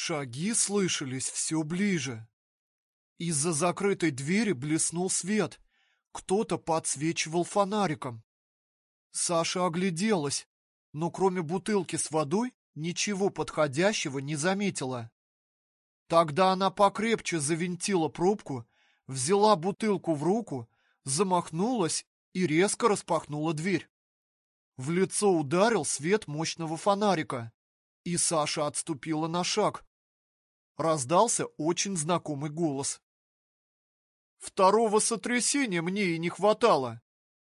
Шаги слышались все ближе. Из-за закрытой двери блеснул свет. Кто-то подсвечивал фонариком. Саша огляделась, но кроме бутылки с водой ничего подходящего не заметила. Тогда она покрепче завинтила пробку, взяла бутылку в руку, замахнулась и резко распахнула дверь. В лицо ударил свет мощного фонарика, и Саша отступила на шаг. Раздался очень знакомый голос. «Второго сотрясения мне и не хватало.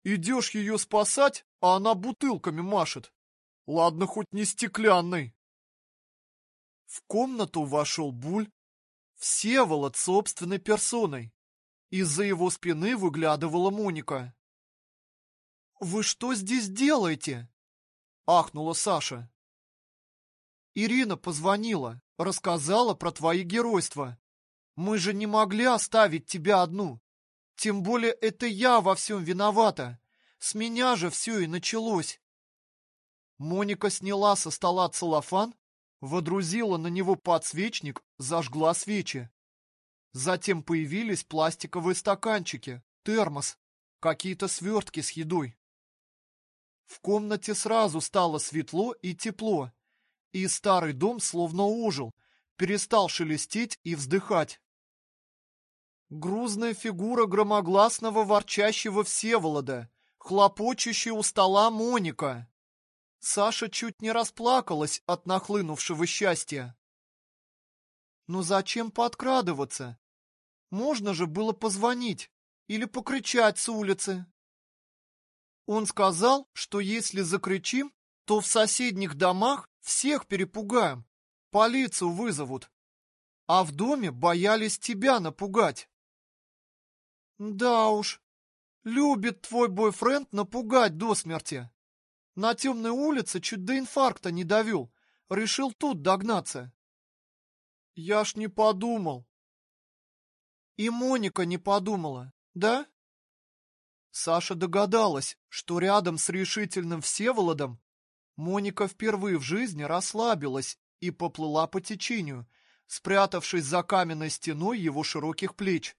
Идешь ее спасать, а она бутылками машет. Ладно, хоть не стеклянной». В комнату вошел Буль, Всеволод собственной персоной. Из-за его спины выглядывала Моника. «Вы что здесь делаете?» — ахнула Саша. «Ирина позвонила, рассказала про твои геройства. Мы же не могли оставить тебя одну. Тем более это я во всем виновата. С меня же все и началось». Моника сняла со стола целлофан, водрузила на него подсвечник, зажгла свечи. Затем появились пластиковые стаканчики, термос, какие-то свертки с едой. В комнате сразу стало светло и тепло, и старый дом словно ожил, перестал шелестеть и вздыхать. Грузная фигура громогласного ворчащего Всеволода, хлопочущая у стола Моника. Саша чуть не расплакалась от нахлынувшего счастья. Но зачем подкрадываться? Можно же было позвонить или покричать с улицы. Он сказал, что если закричим, то в соседних домах всех перепугаем, полицию вызовут. А в доме боялись тебя напугать. Да уж, любит твой бойфренд напугать до смерти. На темной улице чуть до инфаркта не довел. Решил тут догнаться. Я ж не подумал. И Моника не подумала, да? Саша догадалась, что рядом с решительным Всеволодом Моника впервые в жизни расслабилась и поплыла по течению, спрятавшись за каменной стеной его широких плеч.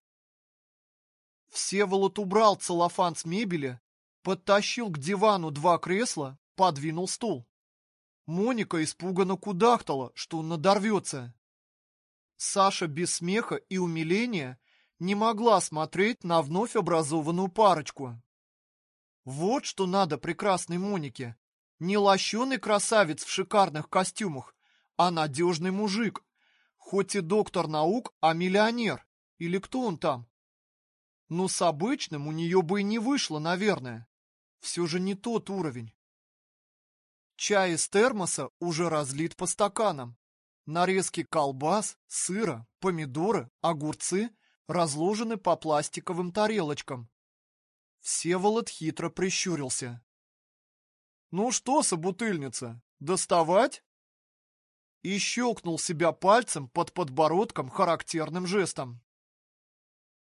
Всеволод убрал целлофан с мебели, подтащил к дивану два кресла, подвинул стул. Моника испуганно кудахтала, что надорвется. Саша без смеха и умиления не могла смотреть на вновь образованную парочку. Вот что надо прекрасной Монике. Не лощеный красавец в шикарных костюмах, а надежный мужик. Хоть и доктор наук, а миллионер. Или кто он там? Ну, с обычным у нее бы и не вышло, наверное. Все же не тот уровень. Чай из термоса уже разлит по стаканам. Нарезки колбас, сыра, помидоры, огурцы разложены по пластиковым тарелочкам. Всеволод хитро прищурился. «Ну что, собутыльница, доставать?» И щелкнул себя пальцем под подбородком характерным жестом.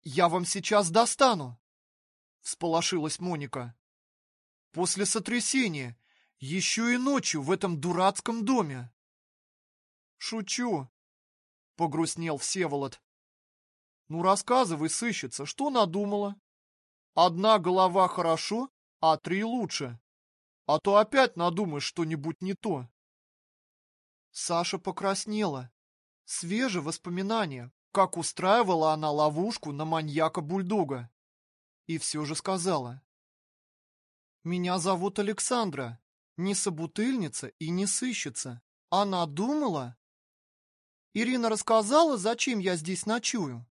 «Я вам сейчас достану!» — всполошилась Моника. «После сотрясения, еще и ночью в этом дурацком доме!» «Шучу!» — погрустнел Всеволод. Ну, рассказывай, сыщется, что надумала? Одна голова хорошо, а три лучше. А то опять надумаешь что-нибудь не то. Саша покраснела. Свежие воспоминания, как устраивала она ловушку на маньяка-бульдога. И все же сказала. «Меня зовут Александра, не собутыльница и не сыщица. Она думала...» Ирина рассказала, зачем я здесь ночую.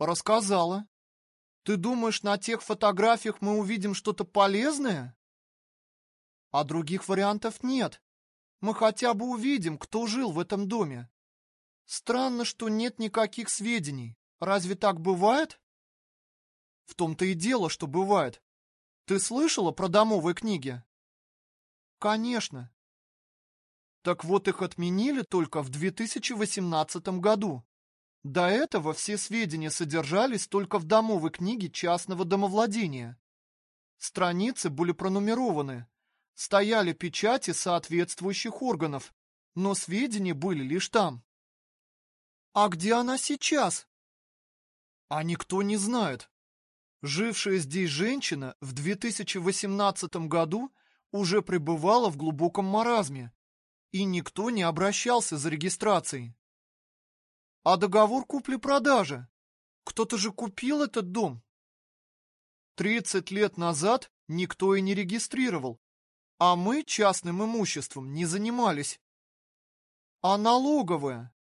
Рассказала. Ты думаешь, на тех фотографиях мы увидим что-то полезное? А других вариантов нет. Мы хотя бы увидим, кто жил в этом доме. Странно, что нет никаких сведений. Разве так бывает? В том-то и дело, что бывает. Ты слышала про домовые книги? Конечно. Так вот их отменили только в 2018 году. До этого все сведения содержались только в домовой книге частного домовладения. Страницы были пронумерованы, стояли печати соответствующих органов, но сведения были лишь там. А где она сейчас? А никто не знает. Жившая здесь женщина в 2018 году уже пребывала в глубоком маразме, и никто не обращался за регистрацией. А договор купли-продажи? Кто-то же купил этот дом. 30 лет назад никто и не регистрировал, а мы частным имуществом не занимались. А налоговая?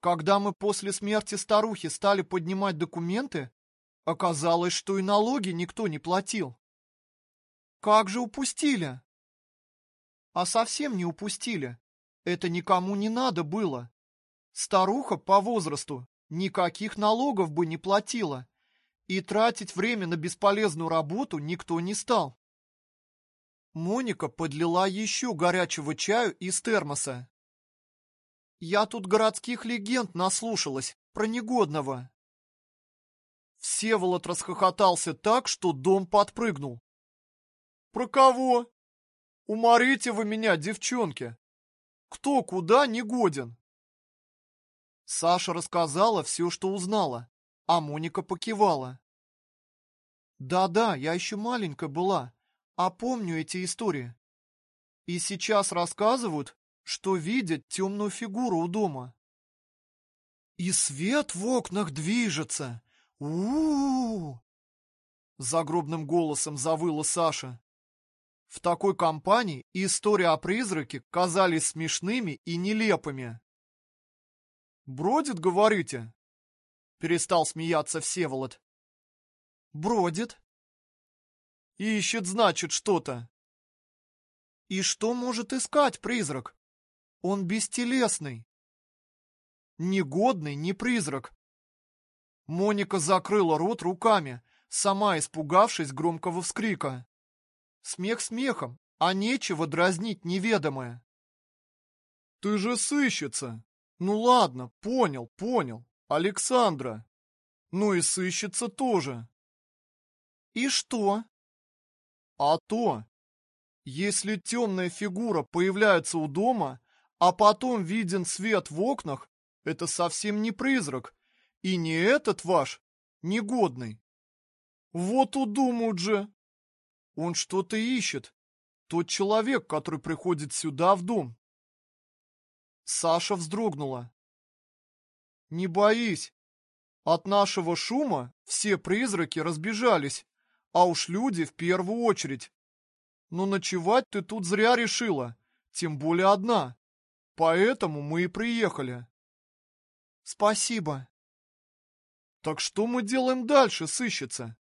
Когда мы после смерти старухи стали поднимать документы, оказалось, что и налоги никто не платил. Как же упустили? А совсем не упустили. Это никому не надо было. Старуха по возрасту никаких налогов бы не платила, и тратить время на бесполезную работу никто не стал. Моника подлила еще горячего чаю из термоса. Я тут городских легенд наслушалась про негодного. Всеволод расхохотался так, что дом подпрыгнул. Про кого? Уморите вы меня, девчонки. Кто куда не годен? Саша рассказала все, что узнала, а Моника покивала. Да-да, я еще маленькая была, а помню эти истории. И сейчас рассказывают, что видят темную фигуру у дома. И свет в окнах движется. у у, -у Загробным голосом завыла Саша. В такой компании истории о призраке казались смешными и нелепыми. «Бродит, говорите?» Перестал смеяться Всеволод. «Бродит», Ищет, значит, что-то. И что может искать призрак? Он бестелесный. Негодный, не призрак. Моника закрыла рот руками, сама испугавшись громкого вскрика. Смех смехом, а нечего дразнить неведомое. Ты же сыщется. Ну ладно, понял, понял. Александра. Ну и сыщется тоже. И что? А то, если темная фигура появляется у дома, а потом виден свет в окнах, это совсем не призрак, и не этот ваш, негодный. Вот удумают же. Он что-то ищет. Тот человек, который приходит сюда в дом. Саша вздрогнула. Не боись. От нашего шума все призраки разбежались а уж люди в первую очередь. Но ночевать ты тут зря решила, тем более одна. Поэтому мы и приехали. Спасибо. Так что мы делаем дальше, сыщица?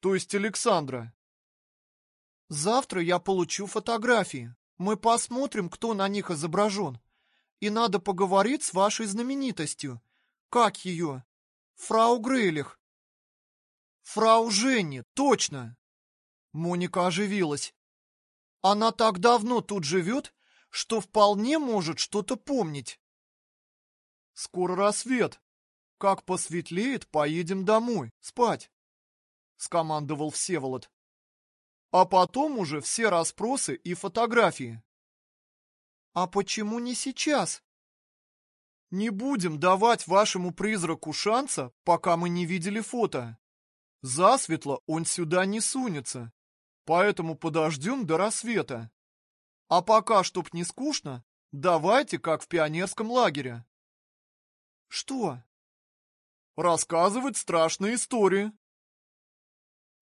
То есть Александра? Завтра я получу фотографии. Мы посмотрим, кто на них изображен. И надо поговорить с вашей знаменитостью. Как ее? Фрау Грейлих. Фрау Женни, точно! Моника оживилась. Она так давно тут живет, что вполне может что-то помнить. Скоро рассвет. Как посветлеет, поедем домой, спать, скомандовал Всеволод. А потом уже все расспросы и фотографии. А почему не сейчас? Не будем давать вашему призраку шанса, пока мы не видели фото. Засветло он сюда не сунется, поэтому подождем до рассвета. А пока, чтоб не скучно, давайте как в пионерском лагере. Что? Рассказывать страшные истории.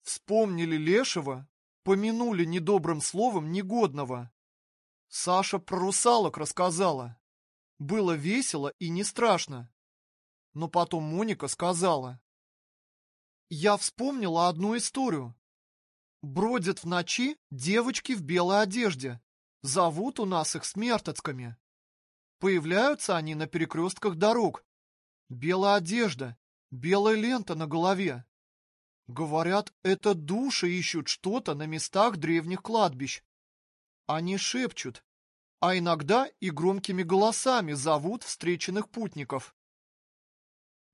Вспомнили Лешего, помянули недобрым словом негодного. Саша про русалок рассказала. Было весело и не страшно. Но потом Моника сказала. Я вспомнила одну историю. Бродят в ночи девочки в белой одежде. Зовут у нас их смертоцками. Появляются они на перекрестках дорог. Белая одежда, белая лента на голове. Говорят, это души ищут что-то на местах древних кладбищ. Они шепчут, а иногда и громкими голосами зовут встреченных путников.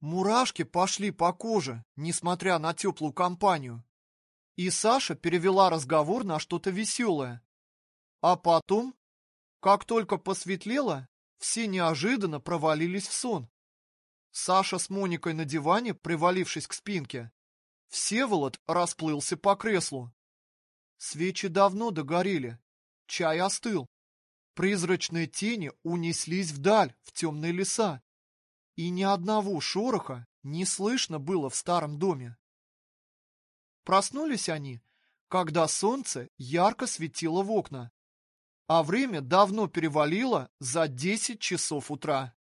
Мурашки пошли по коже, несмотря на теплую компанию. И Саша перевела разговор на что-то веселое. А потом, Как только посветлело, все неожиданно провалились в сон. Саша с Моникой на диване, привалившись к спинке. Всеволод расплылся по креслу. Свечи давно догорели, чай остыл. Призрачные тени унеслись вдаль, в темные леса. И ни одного шороха не слышно было в старом доме. Проснулись они, когда солнце ярко светило в окна, а время давно перевалило за десять часов утра.